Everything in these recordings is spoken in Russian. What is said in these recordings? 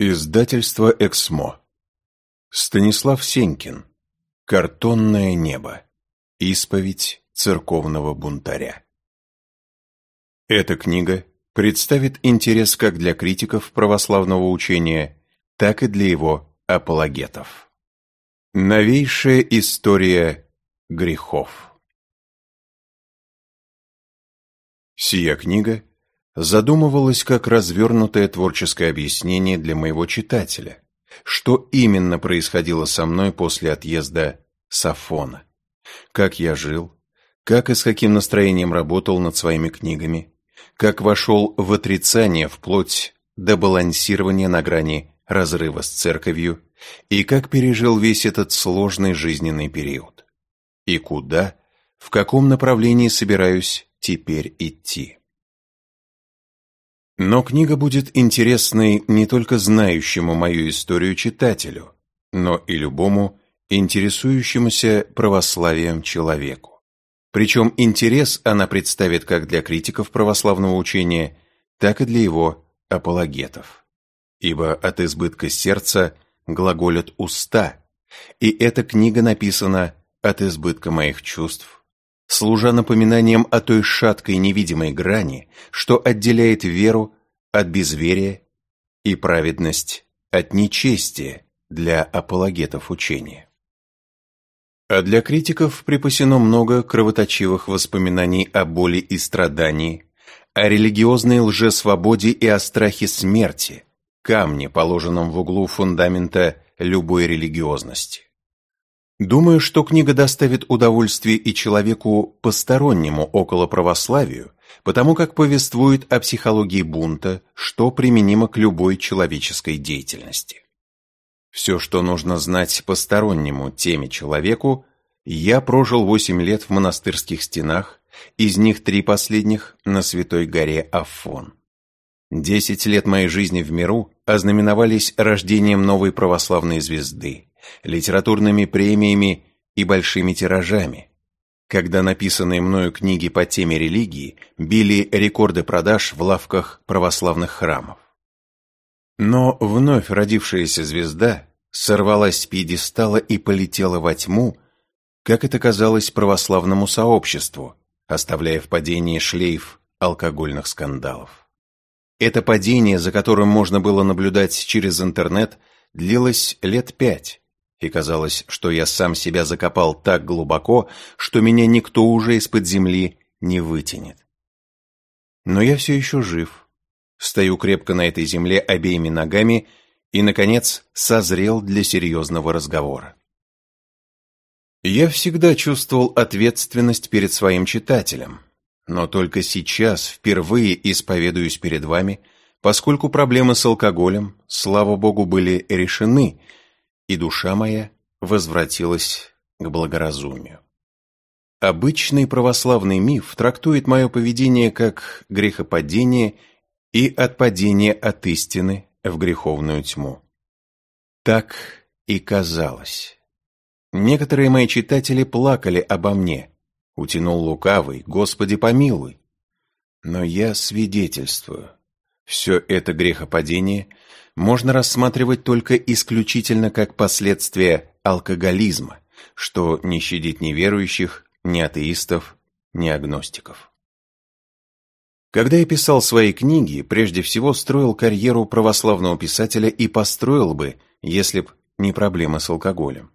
Издательство «Эксмо». Станислав Сенькин. «Картонное небо. Исповедь церковного бунтаря». Эта книга представит интерес как для критиков православного учения, так и для его апологетов. Новейшая история грехов. Сия книга задумывалось как развернутое творческое объяснение для моего читателя, что именно происходило со мной после отъезда Сафона, как я жил, как и с каким настроением работал над своими книгами, как вошел в отрицание вплоть до балансирования на грани разрыва с церковью и как пережил весь этот сложный жизненный период. И куда, в каком направлении собираюсь теперь идти. Но книга будет интересной не только знающему мою историю читателю, но и любому интересующемуся православием человеку. Причем интерес она представит как для критиков православного учения, так и для его апологетов. Ибо от избытка сердца глаголят уста, и эта книга написана от избытка моих чувств, служа напоминанием о той шаткой невидимой грани, что отделяет веру от безверия и праведность от нечестия для апологетов учения. А для критиков припасено много кровоточивых воспоминаний о боли и страдании, о религиозной лжесвободе и о страхе смерти, камне, положенном в углу фундамента любой религиозности. Думаю, что книга доставит удовольствие и человеку постороннему около православию, потому как повествует о психологии бунта, что применимо к любой человеческой деятельности. Все, что нужно знать постороннему теме человеку, я прожил восемь лет в монастырских стенах, из них три последних на Святой горе Афон. Десять лет моей жизни в миру ознаменовались рождением новой православной звезды, литературными премиями и большими тиражами, когда написанные мною книги по теме религии били рекорды продаж в лавках православных храмов. Но вновь родившаяся звезда сорвалась с пьедестала и полетела во тьму, как это казалось православному сообществу, оставляя в падении шлейф алкогольных скандалов. Это падение, за которым можно было наблюдать через интернет, длилось лет пять, и казалось, что я сам себя закопал так глубоко, что меня никто уже из-под земли не вытянет. Но я все еще жив, стою крепко на этой земле обеими ногами и, наконец, созрел для серьезного разговора. Я всегда чувствовал ответственность перед своим читателем, но только сейчас впервые исповедуюсь перед вами, поскольку проблемы с алкоголем, слава богу, были решены – и душа моя возвратилась к благоразумию. Обычный православный миф трактует мое поведение как грехопадение и отпадение от истины в греховную тьму. Так и казалось. Некоторые мои читатели плакали обо мне. Утянул лукавый, Господи помилуй. Но я свидетельствую. Все это грехопадение можно рассматривать только исключительно как последствие алкоголизма, что не щадит ни верующих, ни атеистов, ни агностиков. Когда я писал свои книги, прежде всего строил карьеру православного писателя и построил бы, если б не проблема с алкоголем.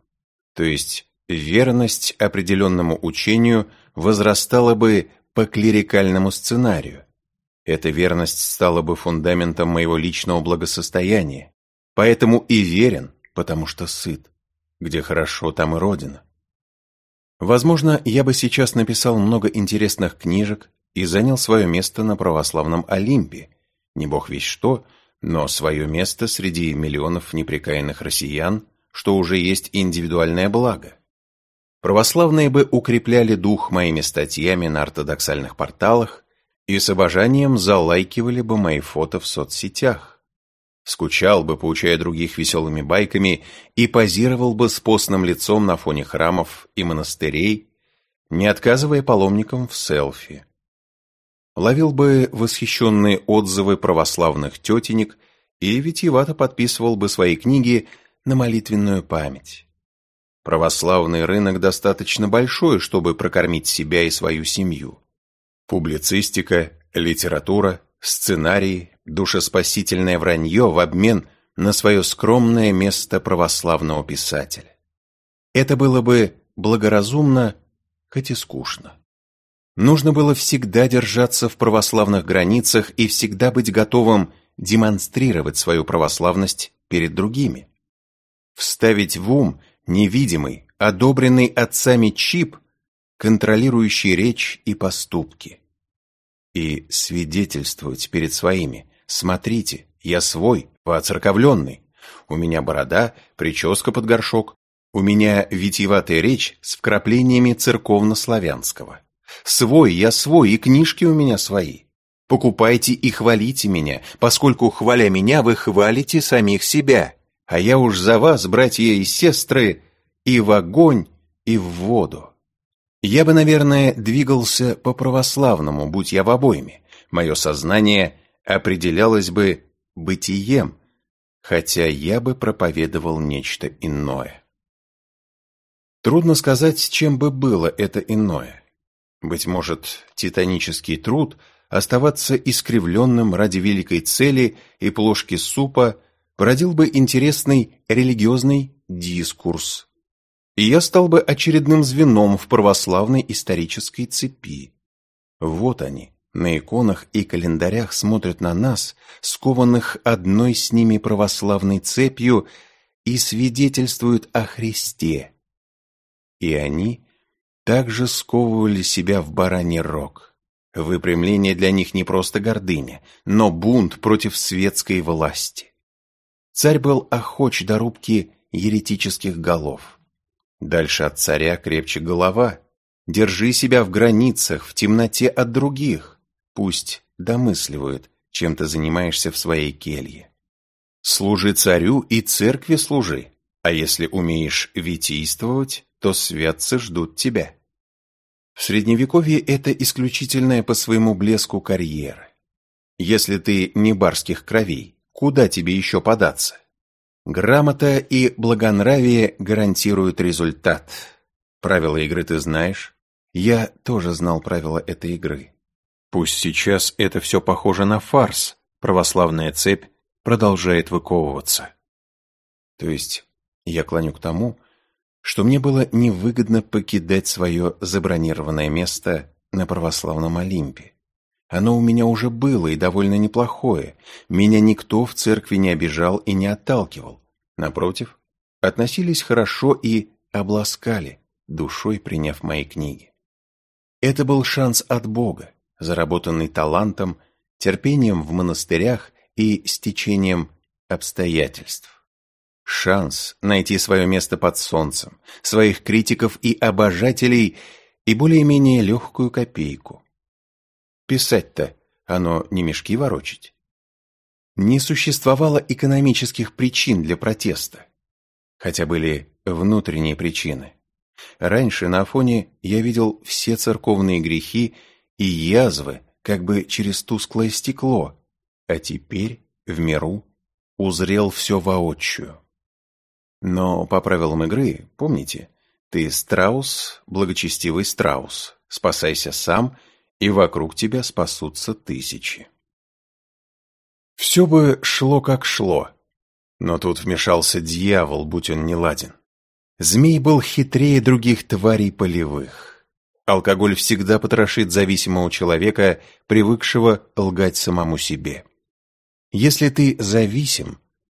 То есть верность определенному учению возрастала бы по клерикальному сценарию, эта верность стала бы фундаментом моего личного благосостояния. Поэтому и верен, потому что сыт. Где хорошо, там и родина. Возможно, я бы сейчас написал много интересных книжек и занял свое место на православном Олимпе. Не бог весь что, но свое место среди миллионов непрекаянных россиян, что уже есть индивидуальное благо. Православные бы укрепляли дух моими статьями на ортодоксальных порталах, и с обожанием залайкивали бы мои фото в соцсетях. Скучал бы, поучая других веселыми байками, и позировал бы с постным лицом на фоне храмов и монастырей, не отказывая паломникам в селфи. Ловил бы восхищенные отзывы православных тетенек и витиевато подписывал бы свои книги на молитвенную память. Православный рынок достаточно большой, чтобы прокормить себя и свою семью. Публицистика, литература, сценарии, душеспасительное вранье в обмен на свое скромное место православного писателя. Это было бы благоразумно, хоть и скучно. Нужно было всегда держаться в православных границах и всегда быть готовым демонстрировать свою православность перед другими. Вставить в ум невидимый, одобренный отцами чип, контролирующий речь и поступки. И свидетельствовать перед своими «Смотрите, я свой, воцерковленный. У меня борода, прическа под горшок. У меня витиеватая речь с вкраплениями церковно-славянского. Свой, я свой, и книжки у меня свои. Покупайте и хвалите меня, поскольку, хваля меня, вы хвалите самих себя. А я уж за вас, братья и сестры, и в огонь, и в воду. Я бы, наверное, двигался по-православному, будь я в обойме. Мое сознание определялось бы бытием, хотя я бы проповедовал нечто иное. Трудно сказать, чем бы было это иное. Быть может, титанический труд оставаться искривленным ради великой цели и плошки супа породил бы интересный религиозный дискурс. И я стал бы очередным звеном в православной исторической цепи. Вот они, на иконах и календарях смотрят на нас, скованных одной с ними православной цепью, и свидетельствуют о Христе. И они также сковывали себя в бараний рог. Выпрямление для них не просто гордыня, но бунт против светской власти. Царь был охоч до рубки еретических голов. Дальше от царя крепче голова. Держи себя в границах, в темноте от других. Пусть домысливают, чем ты занимаешься в своей келье. Служи царю и церкви служи, а если умеешь витийствовать, то святцы ждут тебя. В Средневековье это исключительная по своему блеску карьера. Если ты не барских кровей, куда тебе еще податься? Грамота и благонравие гарантируют результат. Правила игры ты знаешь? Я тоже знал правила этой игры. Пусть сейчас это все похоже на фарс, православная цепь продолжает выковываться. То есть я клоню к тому, что мне было невыгодно покидать свое забронированное место на православном Олимпе. Оно у меня уже было и довольно неплохое. Меня никто в церкви не обижал и не отталкивал. Напротив, относились хорошо и обласкали, душой приняв мои книги. Это был шанс от Бога, заработанный талантом, терпением в монастырях и стечением обстоятельств. Шанс найти свое место под солнцем, своих критиков и обожателей и более-менее легкую копейку. Писать-то оно не мешки ворочить. Не существовало экономических причин для протеста, хотя были внутренние причины. Раньше на Афоне я видел все церковные грехи и язвы как бы через тусклое стекло, а теперь в миру узрел все воочию. Но по правилам игры, помните, ты страус, благочестивый страус, спасайся сам, и вокруг тебя спасутся тысячи. Все бы шло как шло, но тут вмешался дьявол, будь он неладен. Змей был хитрее других тварей полевых. Алкоголь всегда потрошит зависимого человека, привыкшего лгать самому себе. Если ты зависим,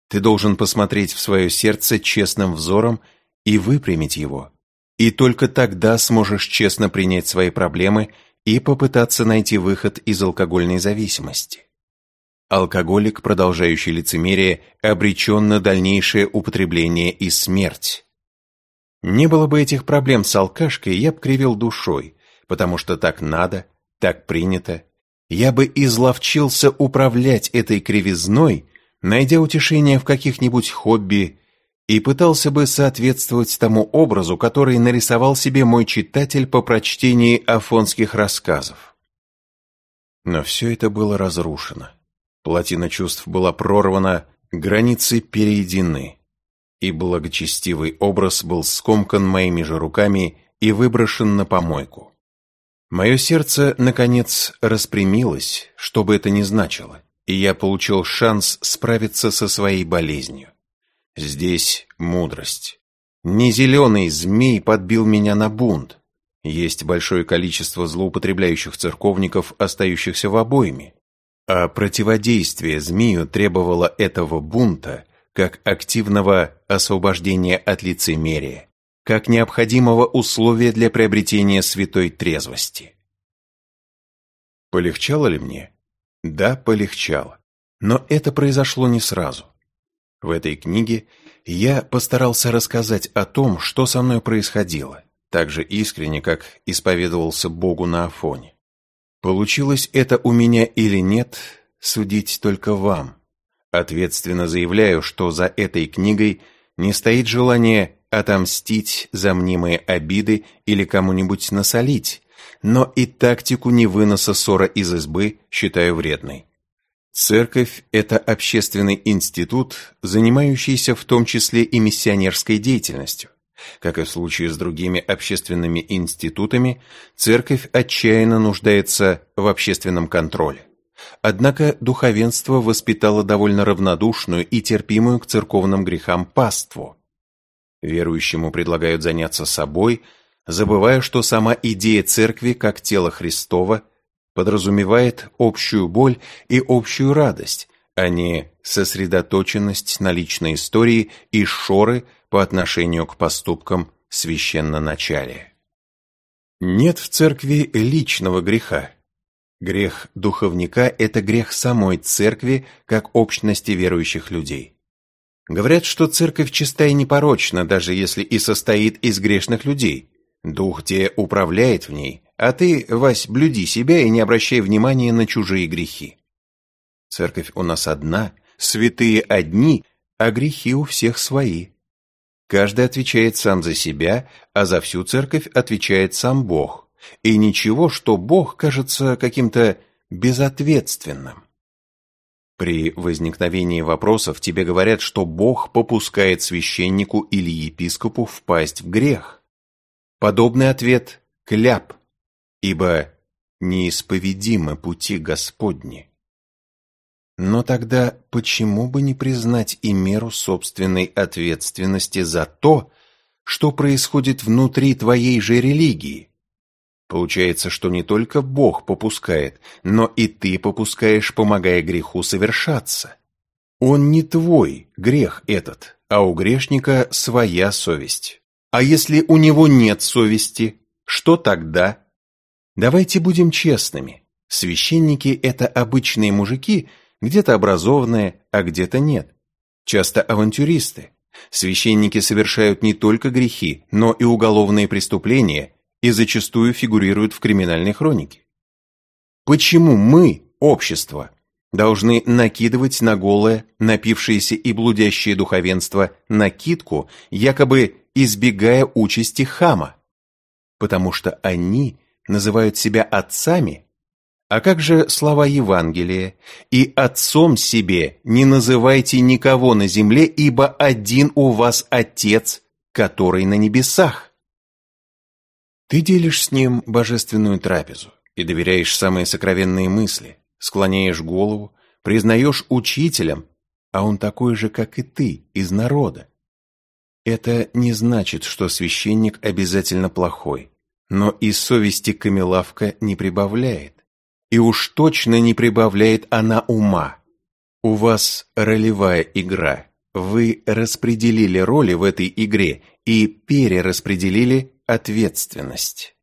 ты должен посмотреть в свое сердце честным взором и выпрямить его. И только тогда сможешь честно принять свои проблемы и попытаться найти выход из алкогольной зависимости. Алкоголик, продолжающий лицемерие, обречен на дальнейшее употребление и смерть. Не было бы этих проблем с алкашкой, я б кривил душой, потому что так надо, так принято. Я бы изловчился управлять этой кривизной, найдя утешение в каких-нибудь хобби, и пытался бы соответствовать тому образу, который нарисовал себе мой читатель по прочтении афонских рассказов. Но все это было разрушено. Плотина чувств была прорвана, границы перейдены, и благочестивый образ был скомкан моими же руками и выброшен на помойку. Мое сердце, наконец, распрямилось, что бы это ни значило, и я получил шанс справиться со своей болезнью. Здесь мудрость. Не зеленый змей подбил меня на бунт. Есть большое количество злоупотребляющих церковников, остающихся в обойме. А противодействие змею требовало этого бунта как активного освобождения от лицемерия, как необходимого условия для приобретения святой трезвости. Полегчало ли мне? Да, полегчало. Но это произошло не сразу. В этой книге я постарался рассказать о том, что со мной происходило, так же искренне, как исповедовался Богу на Афоне. Получилось это у меня или нет, судить только вам. Ответственно заявляю, что за этой книгой не стоит желание отомстить за мнимые обиды или кому-нибудь насолить, но и тактику невыноса ссора из избы считаю вредной. Церковь – это общественный институт, занимающийся в том числе и миссионерской деятельностью. Как и в случае с другими общественными институтами, церковь отчаянно нуждается в общественном контроле. Однако духовенство воспитало довольно равнодушную и терпимую к церковным грехам паству. Верующему предлагают заняться собой, забывая, что сама идея церкви как тела Христова подразумевает общую боль и общую радость, а не сосредоточенность на личной истории и шоры по отношению к поступкам священноначалия. Нет в церкви личного греха. Грех духовника – это грех самой церкви, как общности верующих людей. Говорят, что церковь чиста и непорочна, даже если и состоит из грешных людей. Дух те управляет в ней, а ты, Вась, блюди себя и не обращай внимания на чужие грехи. Церковь у нас одна, святые одни, а грехи у всех свои. Каждый отвечает сам за себя, а за всю церковь отвечает сам Бог. И ничего, что Бог кажется каким-то безответственным. При возникновении вопросов тебе говорят, что Бог попускает священнику или епископу впасть в грех. Подобный ответ – кляп, ибо неисповедимы пути Господни. Но тогда почему бы не признать и меру собственной ответственности за то, что происходит внутри твоей же религии? Получается, что не только Бог попускает, но и ты попускаешь, помогая греху совершаться. Он не твой грех этот, а у грешника своя совесть. А если у него нет совести, что тогда? Давайте будем честными. Священники – это обычные мужики, где-то образованные, а где-то нет. Часто авантюристы. Священники совершают не только грехи, но и уголовные преступления – и зачастую фигурируют в криминальной хронике. Почему мы, общество, должны накидывать на голое, напившееся и блудящее духовенство накидку, якобы избегая участи хама? Потому что они называют себя отцами, а как же слова Евангелия? «И отцом себе не называйте никого на земле, ибо один у вас Отец, который на небесах». Ты делишь с ним божественную трапезу и доверяешь самые сокровенные мысли, склоняешь голову, признаешь учителем, а он такой же, как и ты, из народа. Это не значит, что священник обязательно плохой, но и совести камелавка не прибавляет. И уж точно не прибавляет она ума. У вас ролевая игра. Вы распределили роли в этой игре и перераспределили ответственность.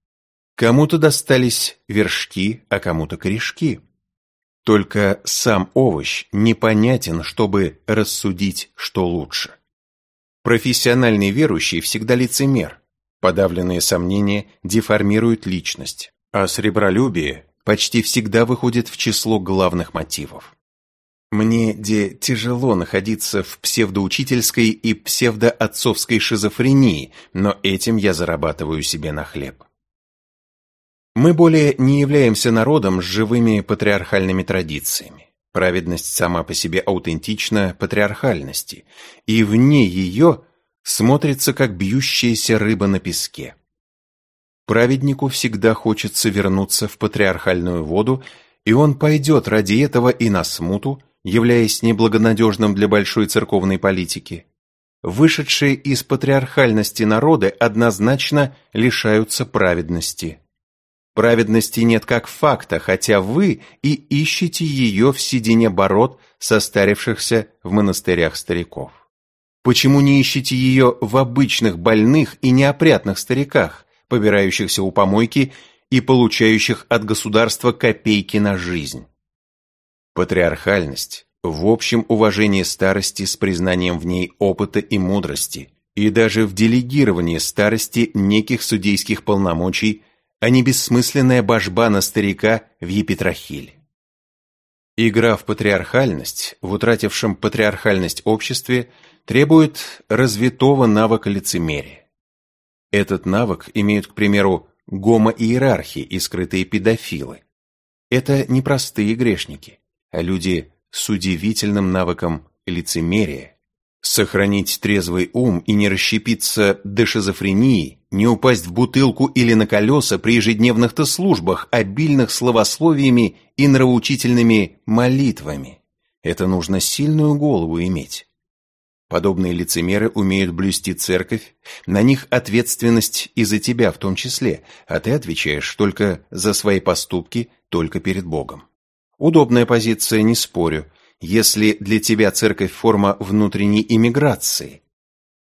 Кому-то достались вершки, а кому-то корешки. Только сам овощ непонятен, чтобы рассудить, что лучше. Профессиональный верующий всегда лицемер. Подавленные сомнения деформируют личность, а сребролюбие почти всегда выходит в число главных мотивов. Мне де тяжело находиться в псевдоучительской и псевдоотцовской шизофрении, но этим я зарабатываю себе на хлеб. Мы более не являемся народом с живыми патриархальными традициями. Праведность сама по себе аутентична патриархальности, и вне ее смотрится как бьющаяся рыба на песке. Праведнику всегда хочется вернуться в патриархальную воду, и он пойдет ради этого и на смуту, являясь неблагонадежным для большой церковной политики. Вышедшие из патриархальности народы однозначно лишаются праведности. Праведности нет как факта, хотя вы и ищете ее в седине бород состарившихся в монастырях стариков. Почему не ищете ее в обычных больных и неопрятных стариках, побирающихся у помойки и получающих от государства копейки на жизнь? Патриархальность в общем уважении старости с признанием в ней опыта и мудрости, и даже в делегировании старости неких судейских полномочий а не бессмысленная божба на старика в епитрахиле. Игра в патриархальность, в утратившем патриархальность обществе, требует развитого навыка лицемерия. Этот навык имеют, к примеру, гомоиерархи и скрытые педофилы. Это не простые грешники, а люди с удивительным навыком лицемерия, Сохранить трезвый ум и не расщепиться до шизофрении, не упасть в бутылку или на колеса при ежедневных-то службах, обильных словословиями и нравоучительными молитвами. Это нужно сильную голову иметь. Подобные лицемеры умеют блюсти церковь, на них ответственность и за тебя в том числе, а ты отвечаешь только за свои поступки, только перед Богом. Удобная позиция, не спорю, если для тебя церковь форма внутренней иммиграции.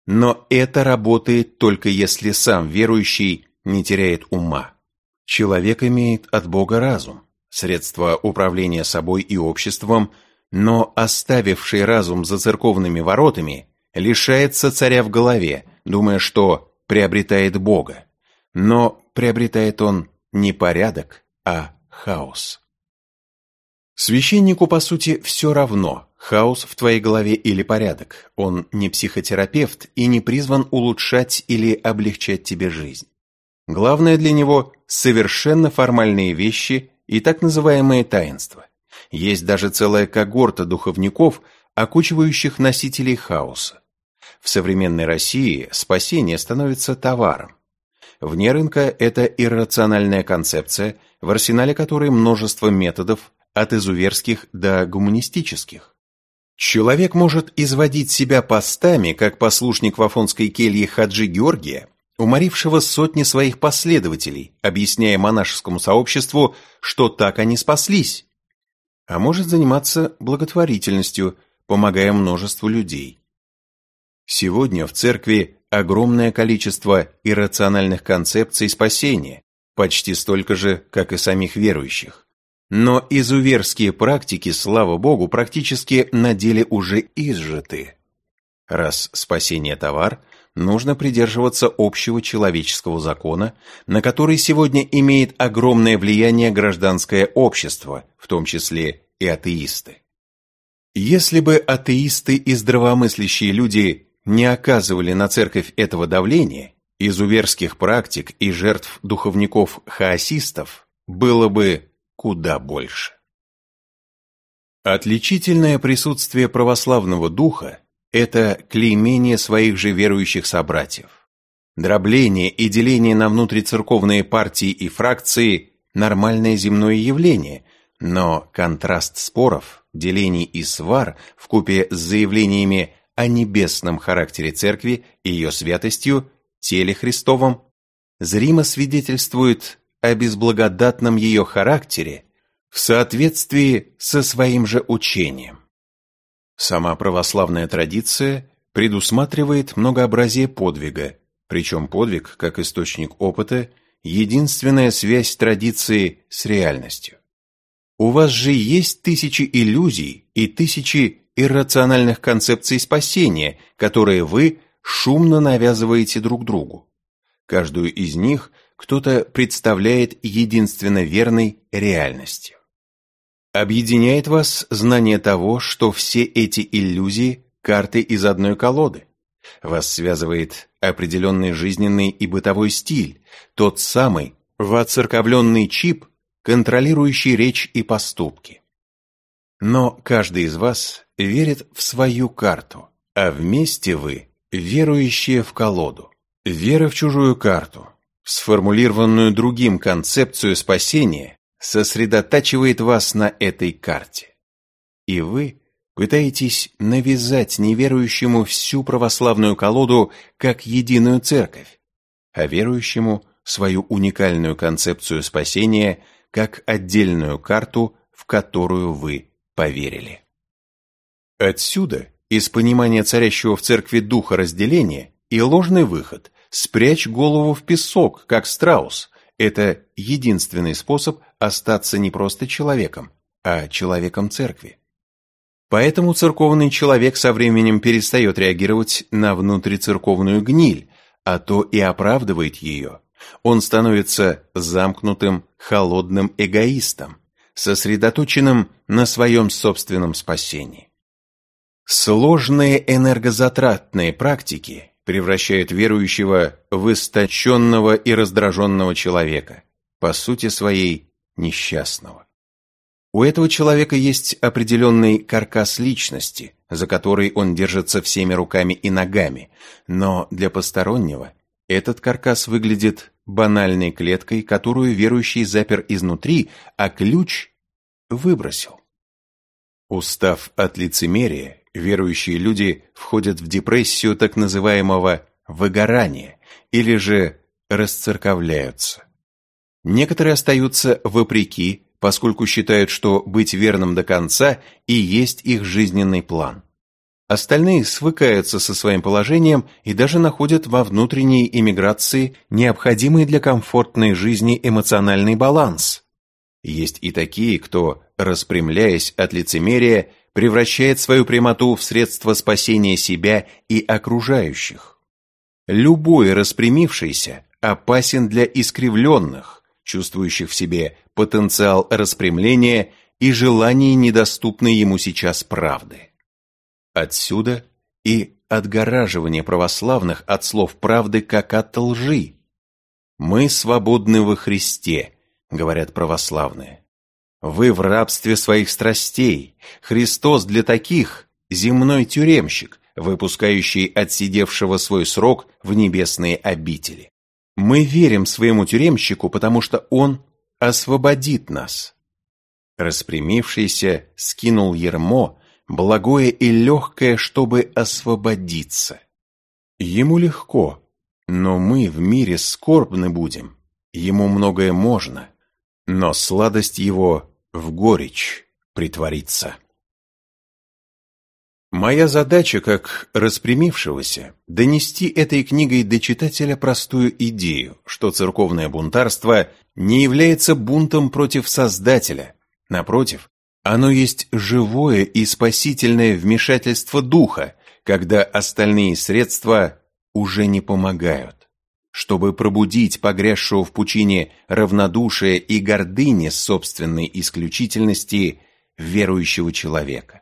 Но это работает только если сам верующий не теряет ума. Человек имеет от Бога разум, средство управления собой и обществом, но оставивший разум за церковными воротами лишается царя в голове, думая, что приобретает Бога. Но приобретает он не порядок, а хаос. Священнику, по сути, все равно, хаос в твоей голове или порядок. Он не психотерапевт и не призван улучшать или облегчать тебе жизнь. Главное для него – совершенно формальные вещи и так называемые таинства. Есть даже целая когорта духовников, окучивающих носителей хаоса. В современной России спасение становится товаром. Вне рынка это иррациональная концепция, в арсенале которой множество методов, от изуверских до гуманистических. Человек может изводить себя постами, как послушник в Афонской келье Хаджи Георгия, уморившего сотни своих последователей, объясняя монашескому сообществу, что так они спаслись, а может заниматься благотворительностью, помогая множеству людей. Сегодня в церкви огромное количество иррациональных концепций спасения, почти столько же, как и самих верующих. Но изуверские практики, слава богу, практически на деле уже изжиты. Раз спасение товар, нужно придерживаться общего человеческого закона, на который сегодня имеет огромное влияние гражданское общество, в том числе и атеисты. Если бы атеисты и здравомыслящие люди не оказывали на церковь этого давления, изуверских практик и жертв духовников-хаосистов было бы куда больше. Отличительное присутствие православного духа – это клеймение своих же верующих собратьев. Дробление и деление на внутрицерковные партии и фракции – нормальное земное явление, но контраст споров, делений и свар в купе с заявлениями о небесном характере церкви и ее святостью, теле Христовом, зримо свидетельствует о безблагодатном ее характере в соответствии со своим же учением. Сама православная традиция предусматривает многообразие подвига, причем подвиг, как источник опыта, единственная связь традиции с реальностью. У вас же есть тысячи иллюзий и тысячи иррациональных концепций спасения, которые вы шумно навязываете друг другу. Каждую из них – кто-то представляет единственно верной реальностью. Объединяет вас знание того, что все эти иллюзии – карты из одной колоды. Вас связывает определенный жизненный и бытовой стиль, тот самый воцерковленный чип, контролирующий речь и поступки. Но каждый из вас верит в свою карту, а вместе вы верующие в колоду. Вера в чужую карту, сформулированную другим концепцию спасения, сосредотачивает вас на этой карте. И вы пытаетесь навязать неверующему всю православную колоду как единую церковь, а верующему свою уникальную концепцию спасения как отдельную карту, в которую вы поверили. Отсюда, из понимания царящего в церкви духа разделения, и ложный выход «спрячь голову в песок, как страус» – это единственный способ остаться не просто человеком, а человеком церкви. Поэтому церковный человек со временем перестает реагировать на внутрицерковную гниль, а то и оправдывает ее. Он становится замкнутым, холодным эгоистом, сосредоточенным на своем собственном спасении. Сложные энергозатратные практики превращают верующего в истощенного и раздраженного человека, по сути своей несчастного. У этого человека есть определенный каркас личности, за который он держится всеми руками и ногами, но для постороннего этот каркас выглядит банальной клеткой, которую верующий запер изнутри, а ключ выбросил. Устав от лицемерия, верующие люди входят в депрессию так называемого выгорания или же расцерковляются. Некоторые остаются вопреки, поскольку считают, что быть верным до конца и есть их жизненный план. Остальные свыкаются со своим положением и даже находят во внутренней иммиграции необходимый для комфортной жизни эмоциональный баланс. Есть и такие, кто, распрямляясь от лицемерия, превращает свою прямоту в средство спасения себя и окружающих. Любой распрямившийся опасен для искривленных, чувствующих в себе потенциал распрямления и желание недоступной ему сейчас правды. Отсюда и отгораживание православных от слов правды как от лжи. «Мы свободны во Христе», — говорят православные. «Вы в рабстве своих страстей. Христос для таких — земной тюремщик, выпускающий отсидевшего свой срок в небесные обители. Мы верим своему тюремщику, потому что он освободит нас. Распрямившийся скинул ермо, благое и легкое, чтобы освободиться. Ему легко, но мы в мире скорбны будем, ему многое можно, но сладость его в горечь притворится. Моя задача, как распрямившегося, донести этой книгой до читателя простую идею, что церковное бунтарство не является бунтом против Создателя. Напротив, оно есть живое и спасительное вмешательство духа, когда остальные средства уже не помогают. Чтобы пробудить погрязшего в пучине равнодушия и гордыни собственной исключительности верующего человека.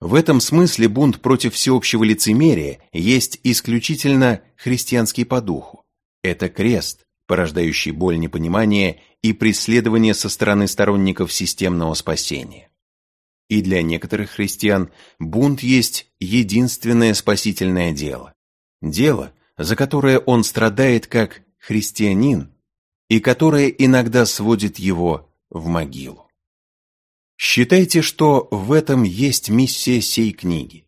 В этом смысле бунт против всеобщего лицемерия есть исключительно христианский по духу. Это крест, порождающий боль непонимания и преследование со стороны сторонников системного спасения. И для некоторых христиан бунт есть единственное спасительное дело. Дело, за которое он страдает как христианин и которое иногда сводит его в могилу. Считайте, что в этом есть миссия сей книги.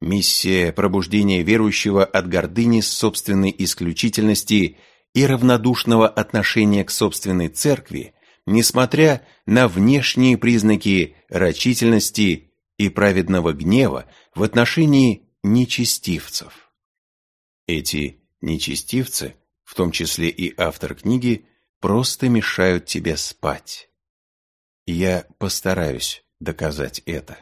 Миссия пробуждения верующего от гордыни собственной исключительности и равнодушного отношения к собственной церкви, несмотря на внешние признаки рачительности и праведного гнева в отношении нечестивцев. Эти нечестивцы, в том числе и автор книги, просто мешают тебе спать. Я постараюсь доказать это.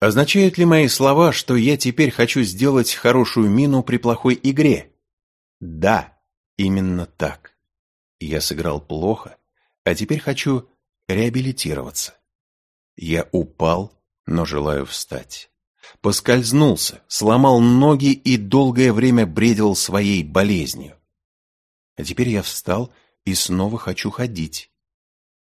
Означают ли мои слова, что я теперь хочу сделать хорошую мину при плохой игре? Да, именно так. Я сыграл плохо, а теперь хочу реабилитироваться. Я упал, но желаю встать. Поскользнулся, сломал ноги и долгое время бредил своей болезнью. А теперь я встал и снова хочу ходить.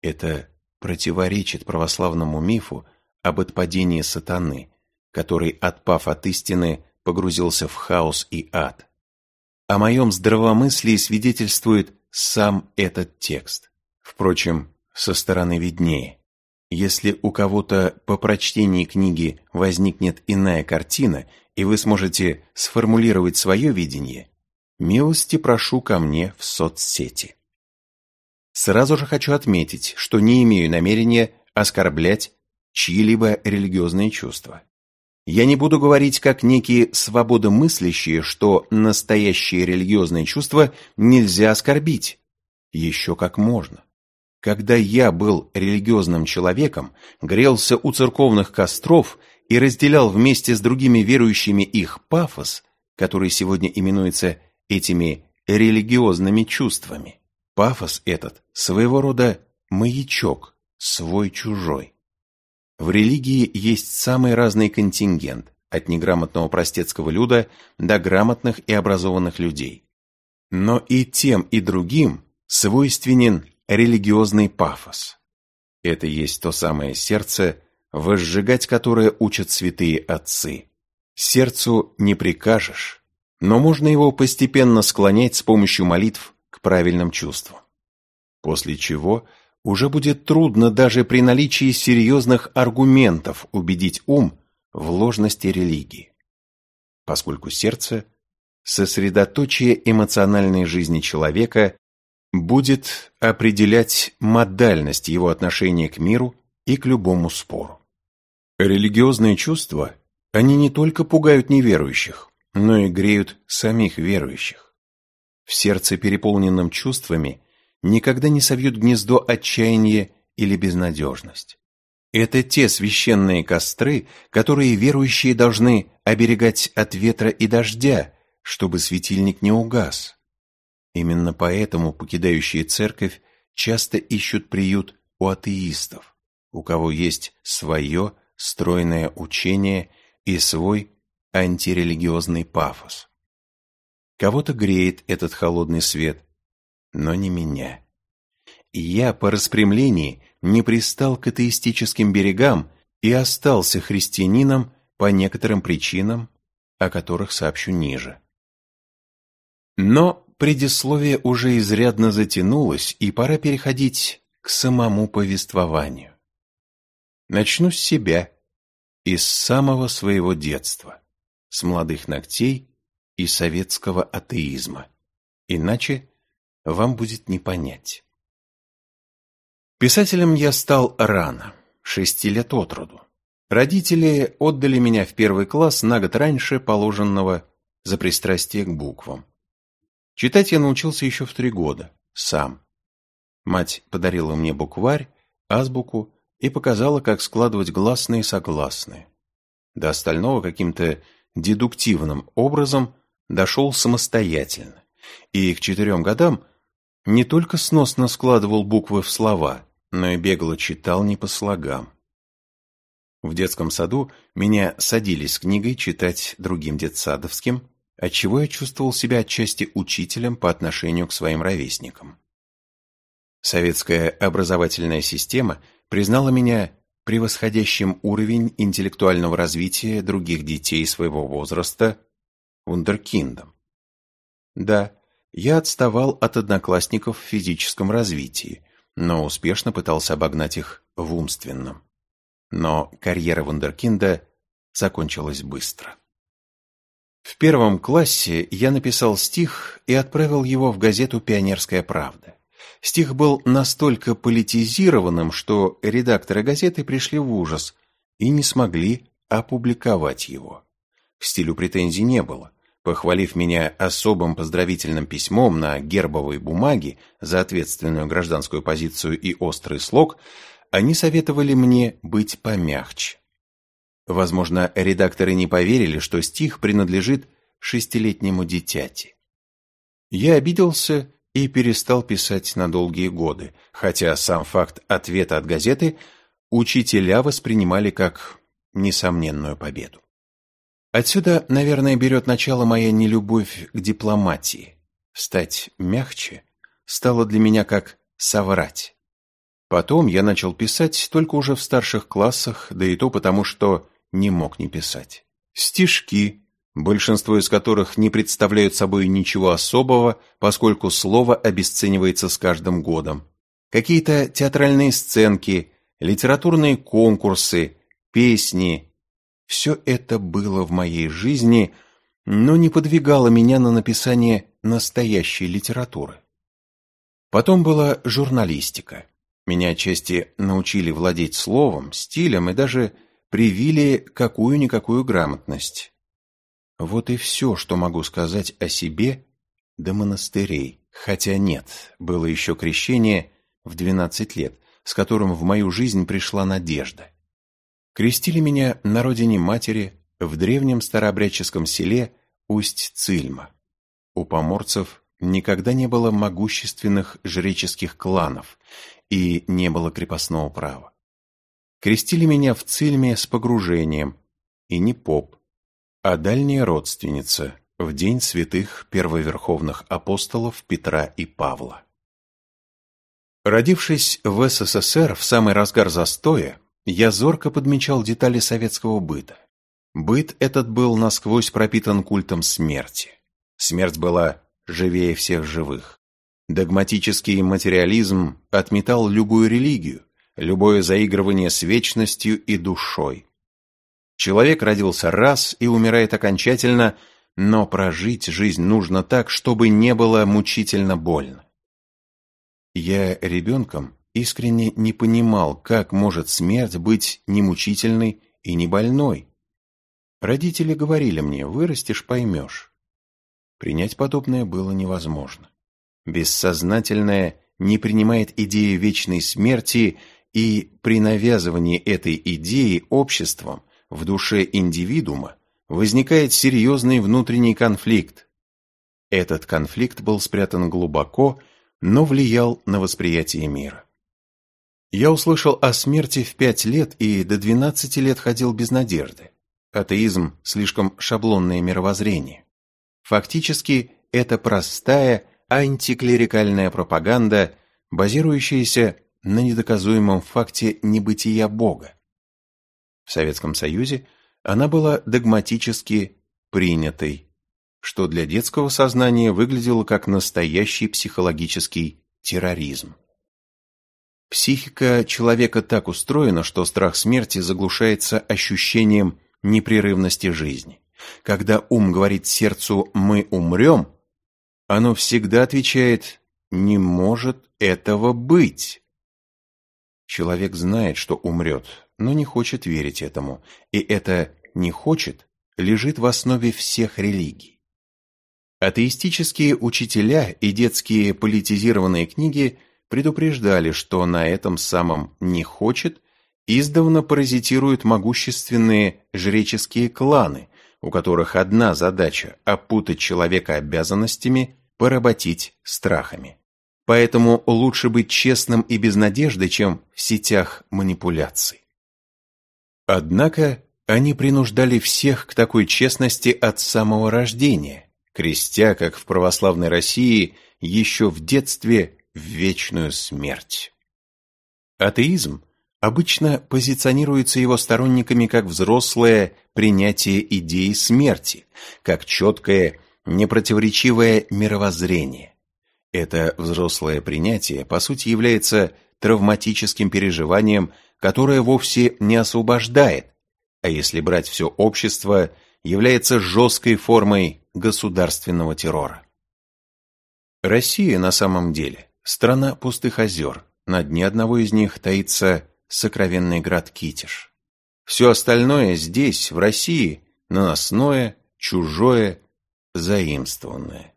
Это противоречит православному мифу об отпадении сатаны, который, отпав от истины, погрузился в хаос и ад. О моем здравомыслии свидетельствует сам этот текст. Впрочем, со стороны виднее. Если у кого-то по прочтении книги возникнет иная картина, и вы сможете сформулировать свое видение, милости прошу ко мне в соцсети. Сразу же хочу отметить, что не имею намерения оскорблять чьи-либо религиозные чувства. Я не буду говорить как некие свободомыслящие, что настоящие религиозные чувства нельзя оскорбить. Еще как можно. Когда я был религиозным человеком, грелся у церковных костров и разделял вместе с другими верующими их пафос, который сегодня именуется этими религиозными чувствами. Пафос этот своего рода маячок, свой-чужой. В религии есть самый разный контингент, от неграмотного простецкого люда до грамотных и образованных людей. Но и тем, и другим свойственен религиозный пафос. Это есть то самое сердце, возжигать которое учат святые отцы. Сердцу не прикажешь, но можно его постепенно склонять с помощью молитв к правильным чувствам. После чего – уже будет трудно даже при наличии серьезных аргументов убедить ум в ложности религии, поскольку сердце – сосредоточие эмоциональной жизни человека будет определять модальность его отношения к миру и к любому спору. Религиозные чувства, они не только пугают неверующих, но и греют самих верующих. В сердце, переполненном чувствами, никогда не совьют гнездо отчаяние или безнадежность. Это те священные костры, которые верующие должны оберегать от ветра и дождя, чтобы светильник не угас. Именно поэтому покидающие церковь часто ищут приют у атеистов, у кого есть свое стройное учение и свой антирелигиозный пафос. Кого-то греет этот холодный свет, но не меня. Я по распрямлении не пристал к атеистическим берегам и остался христианином по некоторым причинам, о которых сообщу ниже. Но предисловие уже изрядно затянулось, и пора переходить к самому повествованию. Начну с себя, из самого своего детства, с молодых ногтей и советского атеизма. Иначе вам будет не понять. Писателем я стал рано, шести лет от роду. Родители отдали меня в первый класс на год раньше положенного за пристрастие к буквам. Читать я научился еще в три года, сам. Мать подарила мне букварь, азбуку и показала, как складывать гласные и согласные. До остального каким-то дедуктивным образом дошел самостоятельно. И к четырем годам не только сносно складывал буквы в слова, но и бегло читал не по слогам. В детском саду меня садили с книгой читать другим детсадовским, отчего я чувствовал себя отчасти учителем по отношению к своим ровесникам. Советская образовательная система признала меня превосходящим уровень интеллектуального развития других детей своего возраста вундеркиндом. Да, я отставал от одноклассников в физическом развитии, но успешно пытался обогнать их в умственном. Но карьера вундеркинда закончилась быстро. В первом классе я написал стих и отправил его в газету «Пионерская правда». Стих был настолько политизированным, что редакторы газеты пришли в ужас и не смогли опубликовать его. К стилю претензий не было. Похвалив меня особым поздравительным письмом на гербовой бумаге за ответственную гражданскую позицию и острый слог, они советовали мне быть помягче. Возможно, редакторы не поверили, что стих принадлежит шестилетнему дитяти. Я обиделся и перестал писать на долгие годы, хотя сам факт ответа от газеты учителя воспринимали как несомненную победу. Отсюда, наверное, берет начало моя нелюбовь к дипломатии. Стать мягче стало для меня как соврать. Потом я начал писать только уже в старших классах, да и то потому, что не мог не писать. Стишки, большинство из которых не представляют собой ничего особого, поскольку слово обесценивается с каждым годом. Какие-то театральные сценки, литературные конкурсы, песни. Все это было в моей жизни, но не подвигало меня на написание настоящей литературы. Потом была журналистика. Меня отчасти научили владеть словом, стилем и даже привили какую-никакую грамотность. Вот и все, что могу сказать о себе до монастырей. Хотя нет, было еще крещение в 12 лет, с которым в мою жизнь пришла надежда. Крестили меня на родине матери в древнем старообрядческом селе Усть-Цильма. У поморцев никогда не было могущественных жреческих кланов и не было крепостного права. Крестили меня в Цильме с погружением, и не поп, а дальняя родственница в день святых первоверховных апостолов Петра и Павла. Родившись в СССР в самый разгар застоя, я зорко подмечал детали советского быта. Быт этот был насквозь пропитан культом смерти. Смерть была живее всех живых. Догматический материализм отметал любую религию, любое заигрывание с вечностью и душой. Человек родился раз и умирает окончательно, но прожить жизнь нужно так, чтобы не было мучительно больно. Я ребенком искренне не понимал, как может смерть быть не мучительной и не больной. Родители говорили мне, вырастешь, поймешь. Принять подобное было невозможно. Бессознательное не принимает идеи вечной смерти, и при навязывании этой идеи обществом в душе индивидуума возникает серьезный внутренний конфликт. Этот конфликт был спрятан глубоко, но влиял на восприятие мира. Я услышал о смерти в пять лет и до двенадцати лет ходил без надежды. Атеизм – слишком шаблонное мировоззрение. Фактически, это простая антиклерикальная пропаганда, базирующаяся на недоказуемом факте небытия Бога. В Советском Союзе она была догматически принятой, что для детского сознания выглядело как настоящий психологический терроризм. Психика человека так устроена, что страх смерти заглушается ощущением непрерывности жизни. Когда ум говорит сердцу «мы умрем», оно всегда отвечает «не может этого быть». Человек знает, что умрет, но не хочет верить этому, и это «не хочет» лежит в основе всех религий. Атеистические учителя и детские политизированные книги предупреждали, что на этом самом «не хочет» издавна паразитируют могущественные жреческие кланы, у которых одна задача – опутать человека обязанностями, поработить страхами. Поэтому лучше быть честным и без надежды, чем в сетях манипуляций. Однако они принуждали всех к такой честности от самого рождения, крестя, как в православной России, еще в детстве в вечную смерть. Атеизм обычно позиционируется его сторонниками как взрослое принятие идеи смерти, как четкое, непротиворечивое мировоззрение. Это взрослое принятие, по сути, является травматическим переживанием, которое вовсе не освобождает, а если брать все общество, является жесткой формой государственного террора. Россия на самом деле – страна пустых озер, на дне одного из них таится сокровенный град Китиш. Все остальное здесь, в России, наносное, чужое, заимствованное.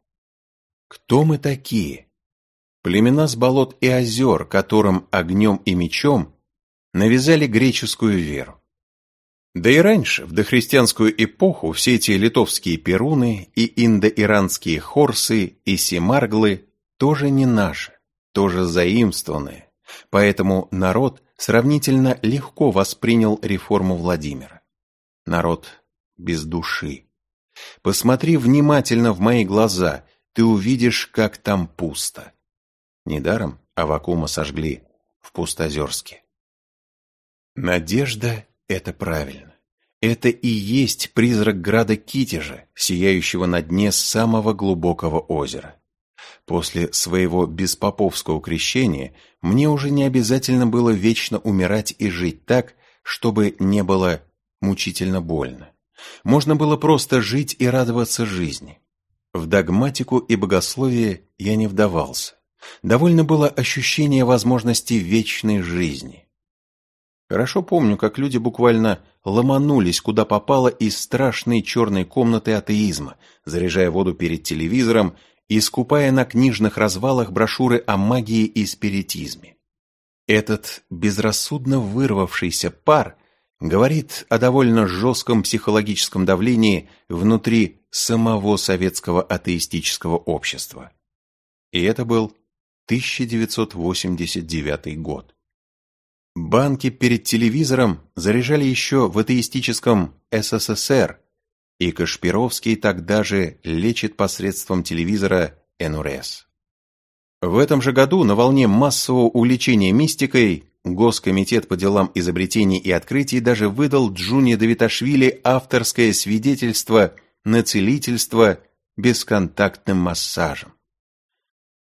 Кто мы такие? Племена с болот и озер, которым огнем и мечом навязали греческую веру. Да и раньше, в дохристианскую эпоху, все эти литовские перуны и индоиранские хорсы и семарглы тоже не наши, тоже заимствованные. Поэтому народ сравнительно легко воспринял реформу Владимира. Народ без души. Посмотри внимательно в мои глаза, ты увидишь, как там пусто. Недаром Авакума сожгли. в Пустозерске. Надежда – это правильно. Это и есть призрак града Китежа, сияющего на дне самого глубокого озера. После своего беспоповского крещения мне уже не обязательно было вечно умирать и жить так, чтобы не было мучительно больно. Можно было просто жить и радоваться жизни. В догматику и богословие я не вдавался. Довольно было ощущение возможности вечной жизни. Хорошо помню, как люди буквально ломанулись куда попало из страшной черной комнаты атеизма, заряжая воду перед телевизором и скупая на книжных развалах брошюры о магии и спиритизме. Этот безрассудно вырвавшийся пар говорит о довольно жестком психологическом давлении внутри самого советского атеистического общества. И это был 1989 год. Банки перед телевизором заряжали еще в атеистическом СССР, и Кашпировский тогда же лечит посредством телевизора НРС. В этом же году на волне массового увлечения мистикой Госкомитет по делам изобретений и открытий даже выдал Джуни Давиташвили авторское свидетельство на целительство бесконтактным массажем.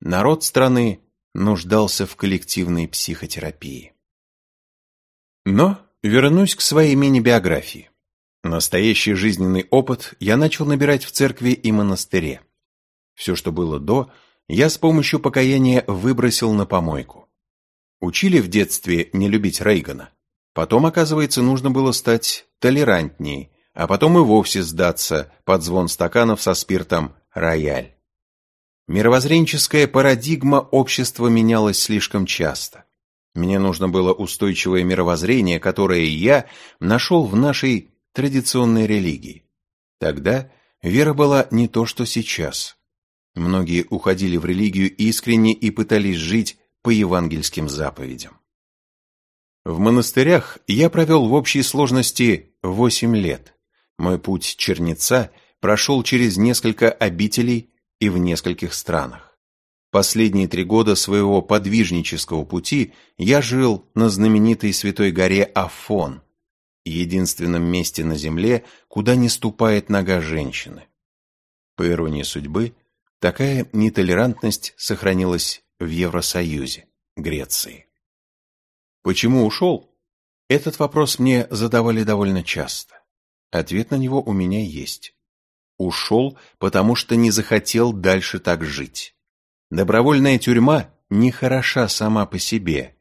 Народ страны нуждался в коллективной психотерапии. Но вернусь к своей мини-биографии. Настоящий жизненный опыт я начал набирать в церкви и монастыре. Все, что было до, я с помощью покаяния выбросил на помойку. Учили в детстве не любить Рейгана. Потом, оказывается, нужно было стать толерантней, а потом и вовсе сдаться под звон стаканов со спиртом «Рояль». Мировоззренческая парадигма общества менялась слишком часто. Мне нужно было устойчивое мировоззрение, которое я нашел в нашей традиционной религии. Тогда вера была не то, что сейчас. Многие уходили в религию искренне и пытались жить по евангельским заповедям. В монастырях я провел в общей сложности восемь лет. Мой путь черница прошел через несколько обителей и в нескольких странах. Последние три года своего подвижнического пути я жил на знаменитой святой горе Афон, единственном месте на земле, куда не ступает нога женщины. По иронии судьбы, такая нетолерантность сохранилась в Евросоюзе, Греции. Почему ушел? Этот вопрос мне задавали довольно часто. Ответ на него у меня есть. Ушел, потому что не захотел дальше так жить. Добровольная тюрьма не хороша сама по себе,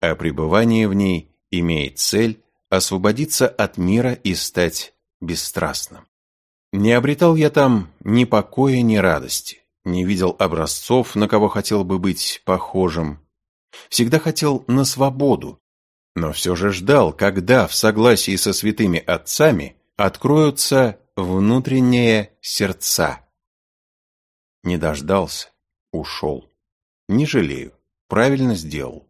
а пребывание в ней имеет цель освободиться от мира и стать бесстрастным. Не обретал я там ни покоя, ни радости, не видел образцов, на кого хотел бы быть похожим. Всегда хотел на свободу, но все же ждал, когда в согласии со святыми отцами откроются внутренние сердца. Не дождался, ушел. Не жалею, правильно сделал.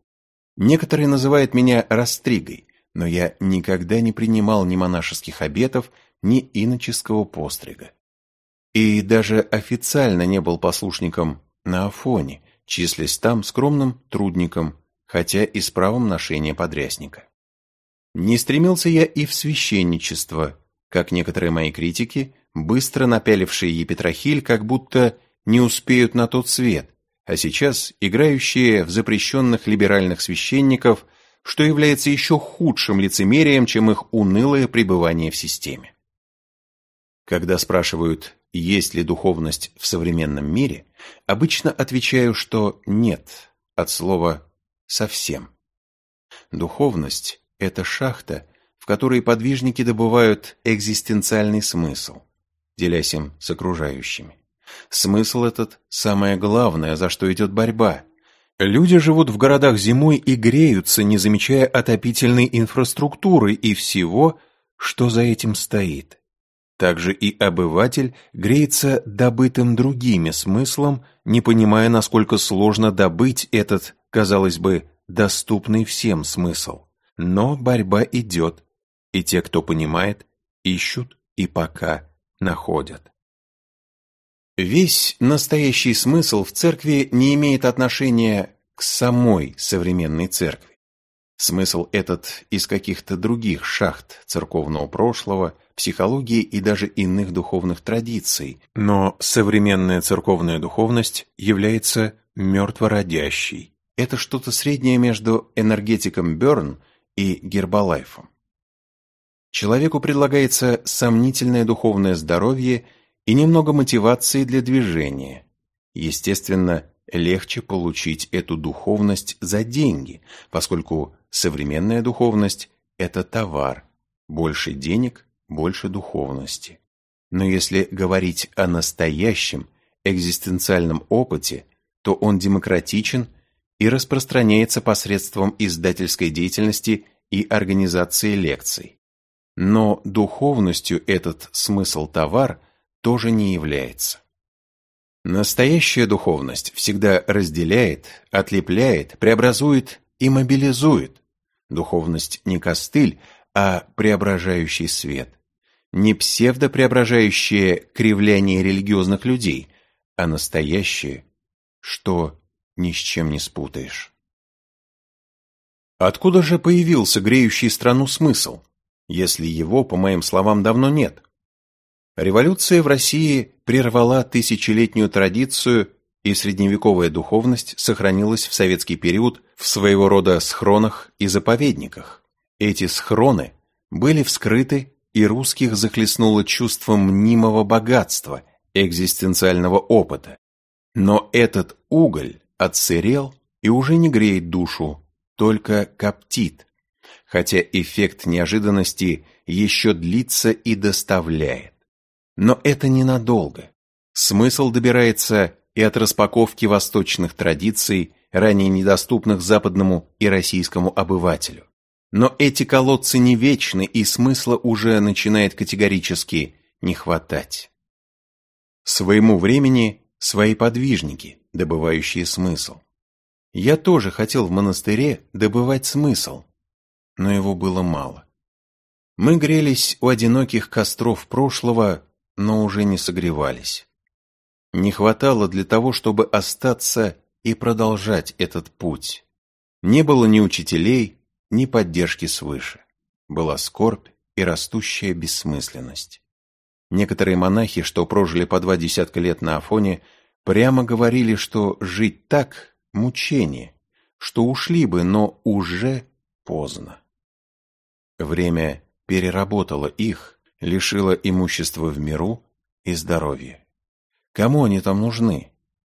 Некоторые называют меня растригой, но я никогда не принимал ни монашеских обетов, ни иноческого пострига. И даже официально не был послушником на Афоне, числясь там скромным трудником, хотя и с правом ношения подрясника. Не стремился я и в священничество, как некоторые мои критики, быстро напялившие епитрахиль, как будто не успеют на тот свет, а сейчас играющие в запрещенных либеральных священников, что является еще худшим лицемерием, чем их унылое пребывание в системе. Когда спрашивают, есть ли духовность в современном мире, обычно отвечаю, что нет, от слова «совсем». Духовность – это шахта, в которой подвижники добывают экзистенциальный смысл, делясь им с окружающими. Смысл этот – самое главное, за что идет борьба. Люди живут в городах зимой и греются, не замечая отопительной инфраструктуры и всего, что за этим стоит. Также и обыватель греется добытым другими смыслом, не понимая, насколько сложно добыть этот, казалось бы, доступный всем смысл. Но борьба идет, и те, кто понимает, ищут и пока находят. Весь настоящий смысл в церкви не имеет отношения к самой современной церкви. Смысл этот из каких-то других шахт церковного прошлого, психологии и даже иных духовных традиций, но современная церковная духовность является мертвородящей. Это что-то среднее между энергетиком Берн и гербалайфом. Человеку предлагается сомнительное духовное здоровье и немного мотивации для движения. Естественно, легче получить эту духовность за деньги, поскольку современная духовность – это товар. Больше денег – больше духовности. Но если говорить о настоящем экзистенциальном опыте, то он демократичен и распространяется посредством издательской деятельности и организации лекций. Но духовностью этот смысл-товар тоже не является. Настоящая духовность всегда разделяет, отлепляет, преобразует и мобилизует. Духовность не костыль, а преображающий свет. Не псевдопреображающее кривляние религиозных людей, а настоящее, что ни с чем не спутаешь. Откуда же появился греющий страну смысл, если его, по моим словам, давно нет? Революция в России прервала тысячелетнюю традицию, и средневековая духовность сохранилась в советский период в своего рода схронах и заповедниках. Эти схроны были вскрыты, и русских захлестнуло чувство мнимого богатства, экзистенциального опыта. Но этот уголь отсырел и уже не греет душу, только коптит, хотя эффект неожиданности еще длится и доставляет. Но это ненадолго. Смысл добирается и от распаковки восточных традиций, ранее недоступных западному и российскому обывателю. Но эти колодцы не вечны, и смысла уже начинает категорически не хватать. Своему времени свои подвижники, добывающие смысл. Я тоже хотел в монастыре добывать смысл, но его было мало. Мы грелись у одиноких костров прошлого, но уже не согревались. Не хватало для того, чтобы остаться и продолжать этот путь. Не было ни учителей, ни поддержки свыше. Была скорбь и растущая бессмысленность. Некоторые монахи, что прожили по два десятка лет на Афоне, прямо говорили, что жить так – мучение, что ушли бы, но уже поздно. Время переработало их, лишила имущества в миру и здоровья. Кому они там нужны?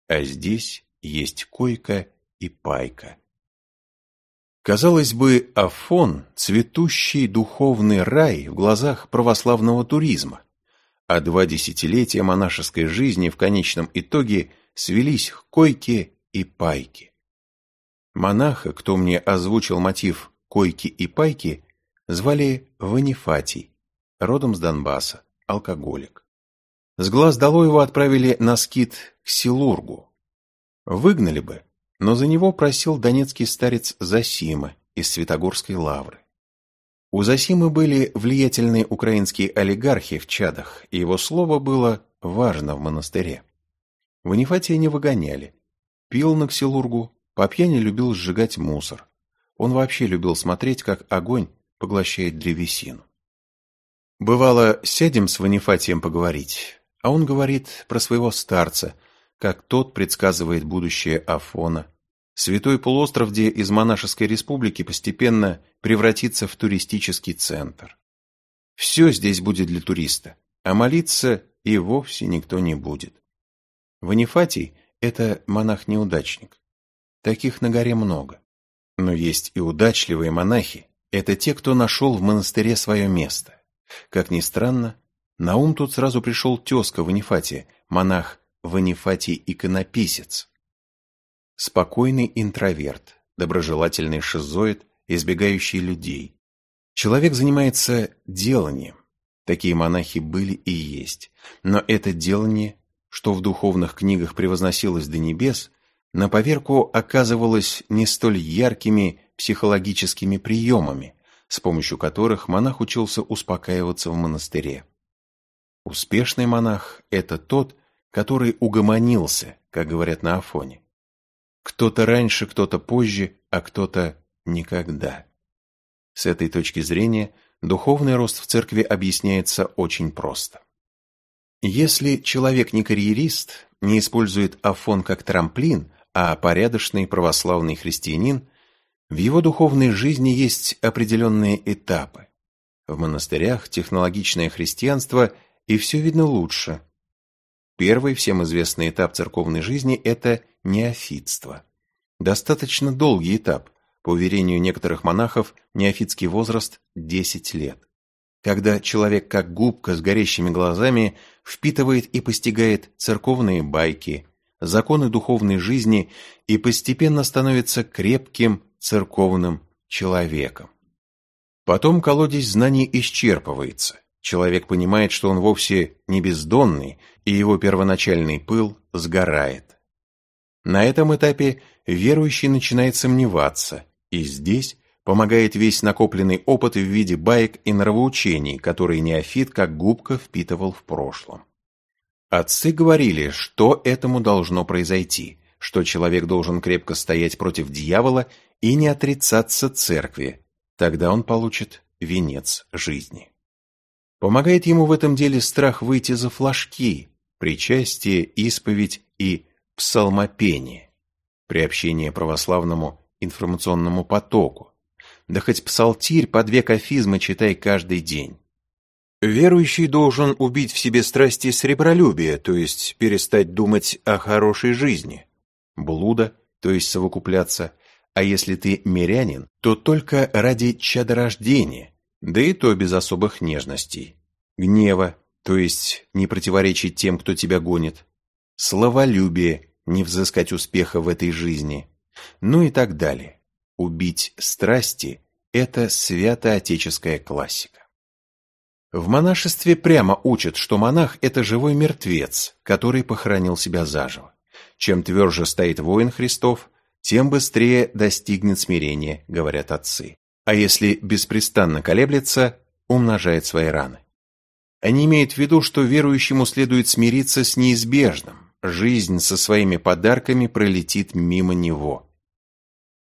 А здесь есть койка и пайка. Казалось бы, Афон – цветущий духовный рай в глазах православного туризма, а два десятилетия монашеской жизни в конечном итоге свелись к койке и пайке. Монаха, кто мне озвучил мотив койки и пайки, звали Ванифатий, родом с Донбасса, алкоголик. С глаз долой его отправили на скит к Силургу. Выгнали бы, но за него просил донецкий старец Засима из Святогорской лавры. У Засимы были влиятельные украинские олигархи в чадах, и его слово было важно в монастыре. Ванифатия не выгоняли. Пил на ксилургу, по пьяни любил сжигать мусор. Он вообще любил смотреть, как огонь поглощает древесину. Бывало, сядем с Ванифатием поговорить, а он говорит про своего старца, как тот предсказывает будущее Афона. Святой полуостров, где из монашеской республики постепенно превратится в туристический центр. Все здесь будет для туриста, а молиться и вовсе никто не будет. Ванифатий – это монах-неудачник. Таких на горе много. Но есть и удачливые монахи. Это те, кто нашел в монастыре свое место. Как ни странно, на ум тут сразу пришел тезка Ванифатия, монах Ванифатий иконописец. Спокойный интроверт, доброжелательный шизоид, избегающий людей. Человек занимается деланием. Такие монахи были и есть. Но это делание, что в духовных книгах превозносилось до небес, на поверку оказывалось не столь яркими психологическими приемами, с помощью которых монах учился успокаиваться в монастыре. Успешный монах – это тот, который угомонился, как говорят на Афоне. Кто-то раньше, кто-то позже, а кто-то никогда. С этой точки зрения духовный рост в церкви объясняется очень просто. Если человек не карьерист, не использует Афон как трамплин, а порядочный православный христианин, в его духовной жизни есть определенные этапы. В монастырях технологичное христианство, и все видно лучше. Первый всем известный этап церковной жизни – это неофитство. Достаточно долгий этап. По уверению некоторых монахов, неофитский возраст – 10 лет. Когда человек, как губка с горящими глазами, впитывает и постигает церковные байки, законы духовной жизни и постепенно становится крепким церковным человеком. Потом колодец знаний исчерпывается. Человек понимает, что он вовсе не бездонный, и его первоначальный пыл сгорает. На этом этапе верующий начинает сомневаться, и здесь помогает весь накопленный опыт в виде баек и нравоучений, которые неофит как губка впитывал в прошлом. Отцы говорили, что этому должно произойти, что человек должен крепко стоять против дьявола и не отрицаться церкви, Тогда он получит венец жизни. Помогает ему в этом деле страх выйти за флажки, причастие, исповедь и псалмопение, приобщение православному информационному потоку. Да хоть псалтирь по две кафизмы читай каждый день. Верующий должен убить в себе страсти сребролюбия, то есть перестать думать о хорошей жизни, блуда, то есть совокупляться, а если ты мирянин, то только ради чадорождения, да и то без особых нежностей. Гнева, то есть не противоречить тем, кто тебя гонит. Словолюбие, не взыскать успеха в этой жизни. Ну и так далее. Убить страсти – это святоотеческая классика. В монашестве прямо учат, что монах – это живой мертвец, который похоронил себя заживо. Чем тверже стоит воин Христов, тем быстрее достигнет смирения, говорят отцы. А если беспрестанно колеблется, умножает свои раны. Они имеют в виду, что верующему следует смириться с неизбежным. Жизнь со своими подарками пролетит мимо него.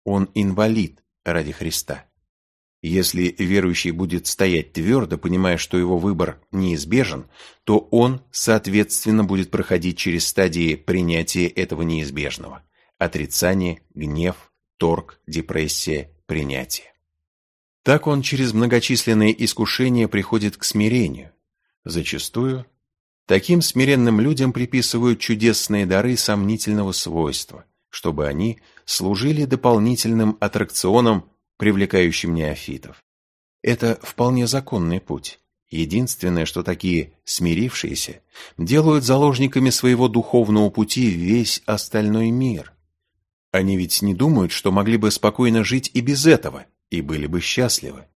Он инвалид ради Христа. Если верующий будет стоять твердо, понимая, что его выбор неизбежен, то он, соответственно, будет проходить через стадии принятия этого неизбежного – отрицание, гнев, торг, депрессия, принятие. Так он через многочисленные искушения приходит к смирению. Зачастую таким смиренным людям приписывают чудесные дары сомнительного свойства, чтобы они служили дополнительным аттракционом, привлекающим неофитов. Это вполне законный путь. Единственное, что такие смирившиеся делают заложниками своего духовного пути весь остальной мир. Они ведь не думают, что могли бы спокойно жить и без этого, и были бы счастливы.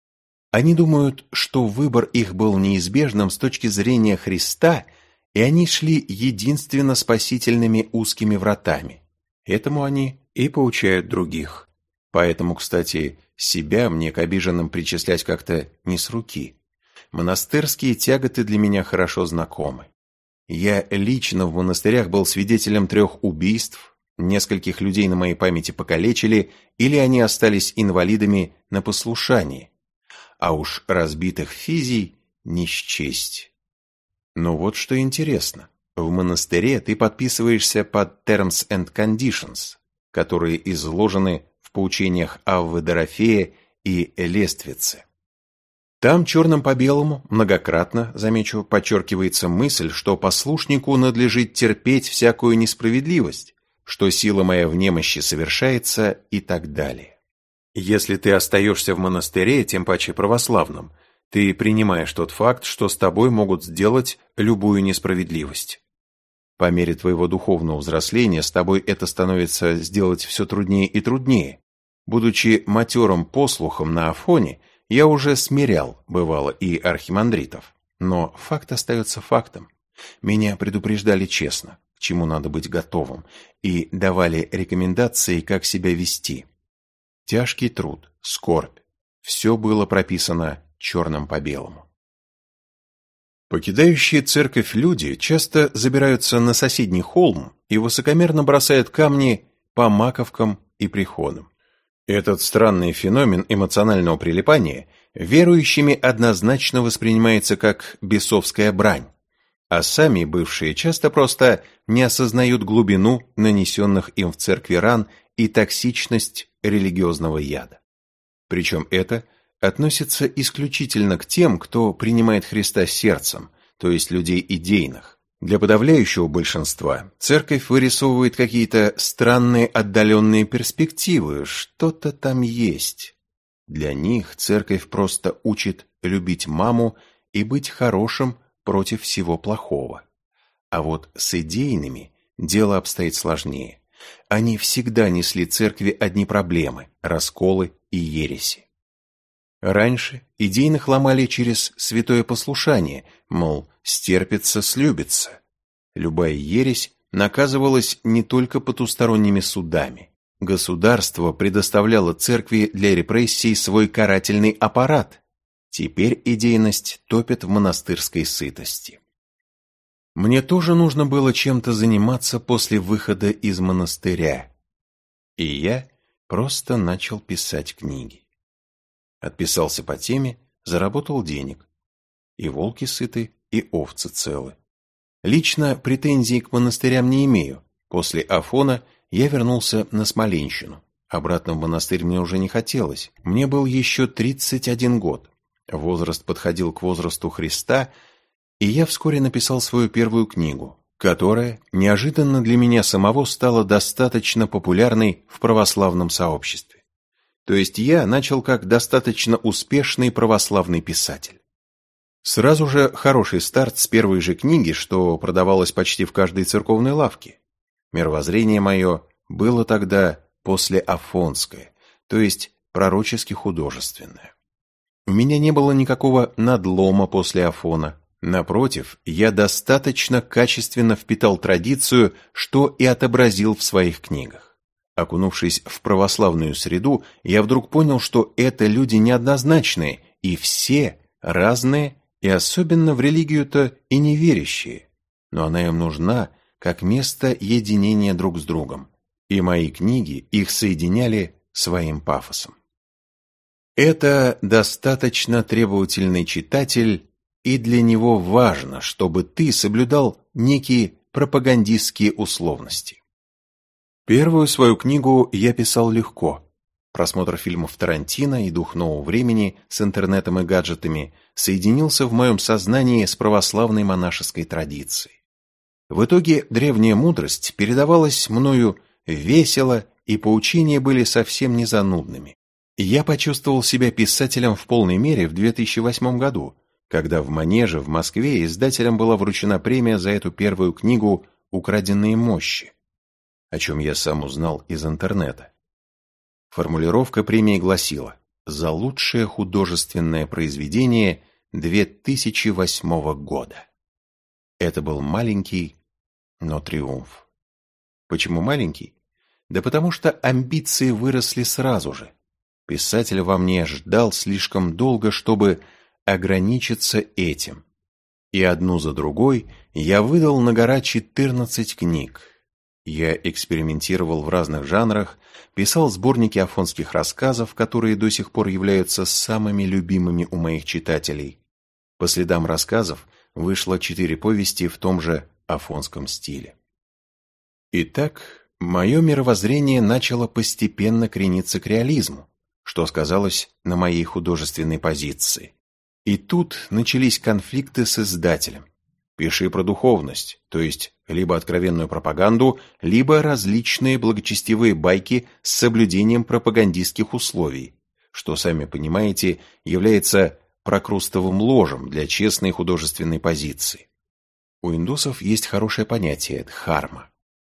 Они думают, что выбор их был неизбежным с точки зрения Христа, и они шли единственно спасительными узкими вратами. Этому они и поучают других. Поэтому, кстати, себя мне к обиженным причислять как-то не с руки. Монастырские тяготы для меня хорошо знакомы. Я лично в монастырях был свидетелем трех убийств, Нескольких людей на моей памяти покалечили, или они остались инвалидами на послушании. А уж разбитых физий не счесть. Но вот что интересно. В монастыре ты подписываешься под Terms and Conditions, которые изложены в поучениях Аввы Дорофея и Лествицы. Там черным по белому многократно, замечу, подчеркивается мысль, что послушнику надлежит терпеть всякую несправедливость, что сила моя в немощи совершается и так далее. Если ты остаешься в монастыре, тем паче православном, ты принимаешь тот факт, что с тобой могут сделать любую несправедливость. По мере твоего духовного взросления с тобой это становится сделать все труднее и труднее. Будучи матерым послухом на Афоне, я уже смирял, бывало, и архимандритов. Но факт остается фактом. Меня предупреждали честно к чему надо быть готовым, и давали рекомендации, как себя вести. Тяжкий труд, скорбь, все было прописано черным по белому. Покидающие церковь люди часто забираются на соседний холм и высокомерно бросают камни по маковкам и приходам. Этот странный феномен эмоционального прилипания верующими однозначно воспринимается как бесовская брань, а сами бывшие часто просто не осознают глубину нанесенных им в церкви ран и токсичность религиозного яда. Причем это относится исключительно к тем, кто принимает Христа сердцем, то есть людей идейных. Для подавляющего большинства церковь вырисовывает какие-то странные отдаленные перспективы, что-то там есть. Для них церковь просто учит любить маму и быть хорошим против всего плохого. А вот с идейными дело обстоит сложнее. Они всегда несли церкви одни проблемы, расколы и ереси. Раньше идейных ломали через святое послушание, мол, стерпится, слюбится. Любая ересь наказывалась не только потусторонними судами. Государство предоставляло церкви для репрессий свой карательный аппарат. Теперь идейность топит в монастырской сытости. Мне тоже нужно было чем-то заниматься после выхода из монастыря. И я просто начал писать книги. Отписался по теме, заработал денег. И волки сыты, и овцы целы. Лично претензий к монастырям не имею. После Афона я вернулся на Смоленщину. Обратно в монастырь мне уже не хотелось. Мне был еще 31 год. Возраст подходил к возрасту Христа, и я вскоре написал свою первую книгу, которая неожиданно для меня самого стала достаточно популярной в православном сообществе. То есть я начал как достаточно успешный православный писатель. Сразу же хороший старт с первой же книги, что продавалось почти в каждой церковной лавке. Мировоззрение мое было тогда после Афонское, то есть пророчески художественное. У меня не было никакого надлома после Афона. Напротив, я достаточно качественно впитал традицию, что и отобразил в своих книгах. Окунувшись в православную среду, я вдруг понял, что это люди неоднозначные, и все разные, и особенно в религию-то и неверящие. Но она им нужна, как место единения друг с другом. И мои книги их соединяли своим пафосом. Это достаточно требовательный читатель, и для него важно, чтобы ты соблюдал некие пропагандистские условности. Первую свою книгу я писал легко. Просмотр фильмов Тарантино и дух нового времени с интернетом и гаджетами соединился в моем сознании с православной монашеской традицией. В итоге древняя мудрость передавалась мною весело, и поучения были совсем не занудными. Я почувствовал себя писателем в полной мере в 2008 году, когда в Манеже в Москве издателям была вручена премия за эту первую книгу «Украденные мощи», о чем я сам узнал из интернета. Формулировка премии гласила «За лучшее художественное произведение 2008 года». Это был маленький, но триумф. Почему маленький? Да потому что амбиции выросли сразу же. Писатель во мне ждал слишком долго, чтобы ограничиться этим. И одну за другой я выдал на гора 14 книг, я экспериментировал в разных жанрах, писал сборники афонских рассказов, которые до сих пор являются самыми любимыми у моих читателей. По следам рассказов вышло четыре повести в том же афонском стиле. Итак, мое мировоззрение начало постепенно крениться к реализму, что сказалось на моей художественной позиции. И тут начались конфликты с издателем. Пиши про духовность, то есть либо откровенную пропаганду, либо различные благочестивые байки с соблюдением пропагандистских условий, что, сами понимаете, является прокрустовым ложем для честной художественной позиции. У индусов есть хорошее понятие – дхарма.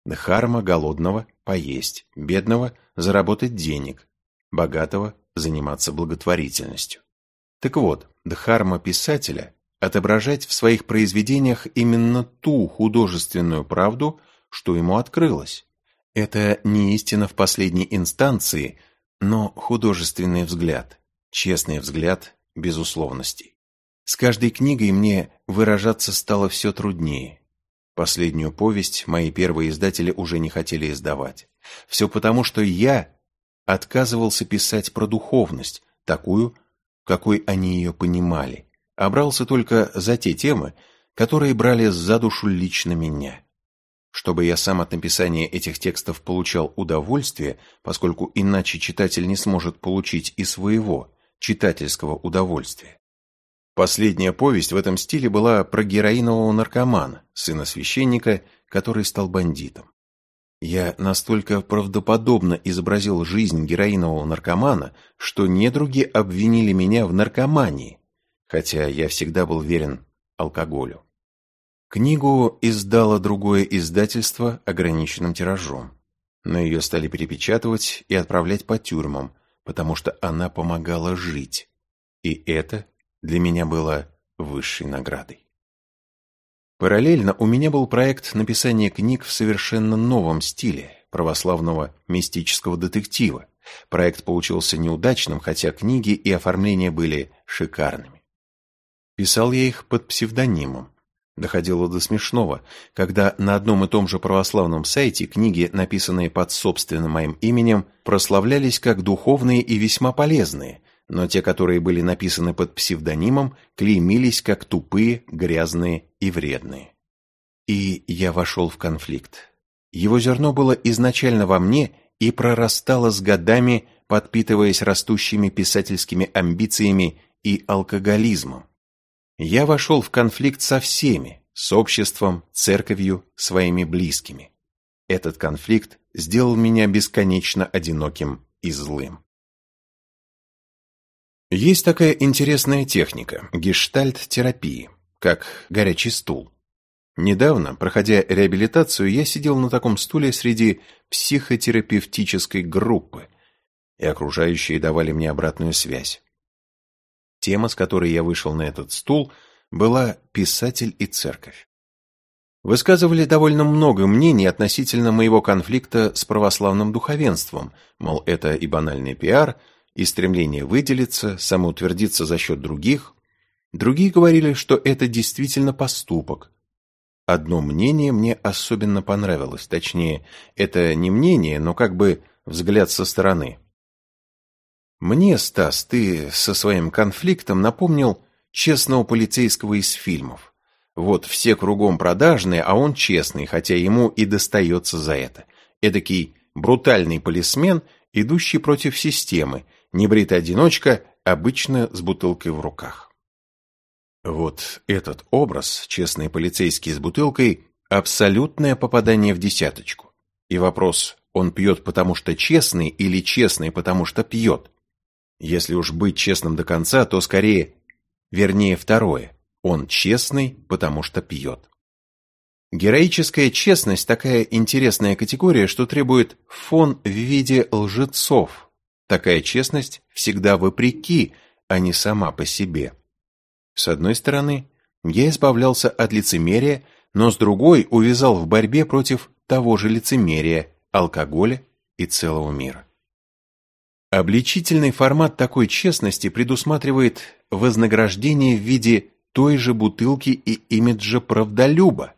Дхарма голодного – поесть, бедного – заработать денег, богатого – заниматься благотворительностью. Так вот, дхарма писателя отображать в своих произведениях именно ту художественную правду, что ему открылось. Это не истина в последней инстанции, но художественный взгляд, честный взгляд безусловностей. С каждой книгой мне выражаться стало все труднее. Последнюю повесть мои первые издатели уже не хотели издавать. Все потому, что я отказывался писать про духовность, такую, какой они ее понимали, а брался только за те темы, которые брали за душу лично меня. Чтобы я сам от написания этих текстов получал удовольствие, поскольку иначе читатель не сможет получить и своего читательского удовольствия. Последняя повесть в этом стиле была про героинового наркомана, сына священника, который стал бандитом. Я настолько правдоподобно изобразил жизнь героинового наркомана, что недруги обвинили меня в наркомании, хотя я всегда был верен алкоголю. Книгу издало другое издательство ограниченным тиражом, но ее стали перепечатывать и отправлять по тюрьмам, потому что она помогала жить, и это для меня было высшей наградой. Параллельно у меня был проект написания книг в совершенно новом стиле православного мистического детектива. Проект получился неудачным, хотя книги и оформление были шикарными. Писал я их под псевдонимом. Доходило до смешного, когда на одном и том же православном сайте книги, написанные под собственным моим именем, прославлялись как духовные и весьма полезные, но те, которые были написаны под псевдонимом, клеймились как тупые, грязные и вредные. И я вошел в конфликт. Его зерно было изначально во мне и прорастало с годами, подпитываясь растущими писательскими амбициями и алкоголизмом. Я вошел в конфликт со всеми, с обществом, церковью, своими близкими. Этот конфликт сделал меня бесконечно одиноким и злым. Есть такая интересная техника – гештальт-терапии, как горячий стул. Недавно, проходя реабилитацию, я сидел на таком стуле среди психотерапевтической группы, и окружающие давали мне обратную связь. Тема, с которой я вышел на этот стул, была «Писатель и церковь». Высказывали довольно много мнений относительно моего конфликта с православным духовенством, мол, это и банальный пиар – и стремление выделиться, самоутвердиться за счет других. Другие говорили, что это действительно поступок. Одно мнение мне особенно понравилось, точнее, это не мнение, но как бы взгляд со стороны. Мне, Стас, ты со своим конфликтом напомнил честного полицейского из фильмов. Вот все кругом продажные, а он честный, хотя ему и достается за это. Эдакий брутальный полисмен, идущий против системы, небритый одиночка, обычно с бутылкой в руках. Вот этот образ, честный полицейский с бутылкой, абсолютное попадание в десяточку. И вопрос, он пьет потому что честный или честный потому что пьет? Если уж быть честным до конца, то скорее, вернее второе, он честный потому что пьет. Героическая честность – такая интересная категория, что требует фон в виде лжецов, Такая честность всегда вопреки, а не сама по себе. С одной стороны, я избавлялся от лицемерия, но с другой увязал в борьбе против того же лицемерия, алкоголя и целого мира. Обличительный формат такой честности предусматривает вознаграждение в виде той же бутылки и имиджа правдолюба,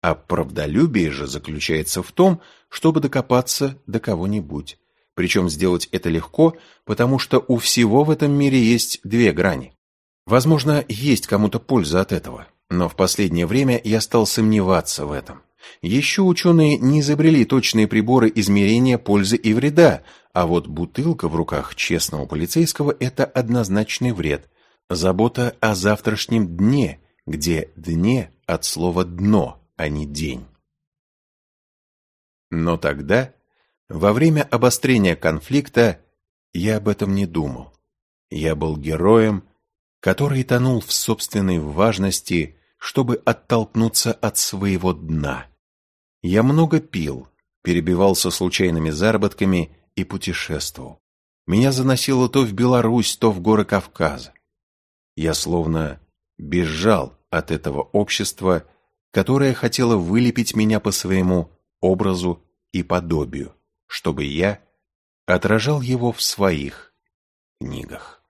а правдолюбие же заключается в том, чтобы докопаться до кого-нибудь. Причем сделать это легко, потому что у всего в этом мире есть две грани. Возможно, есть кому-то польза от этого, но в последнее время я стал сомневаться в этом. Еще ученые не изобрели точные приборы измерения пользы и вреда, а вот бутылка в руках честного полицейского – это однозначный вред. Забота о завтрашнем дне, где «дне» от слова «дно», а не «день». Но тогда во время обострения конфликта я об этом не думал. Я был героем, который тонул в собственной важности, чтобы оттолкнуться от своего дна. Я много пил, перебивался случайными заработками и путешествовал. Меня заносило то в Беларусь, то в горы Кавказа. Я словно бежал от этого общества, которое хотело вылепить меня по своему образу и подобию чтобы я отражал его в своих книгах.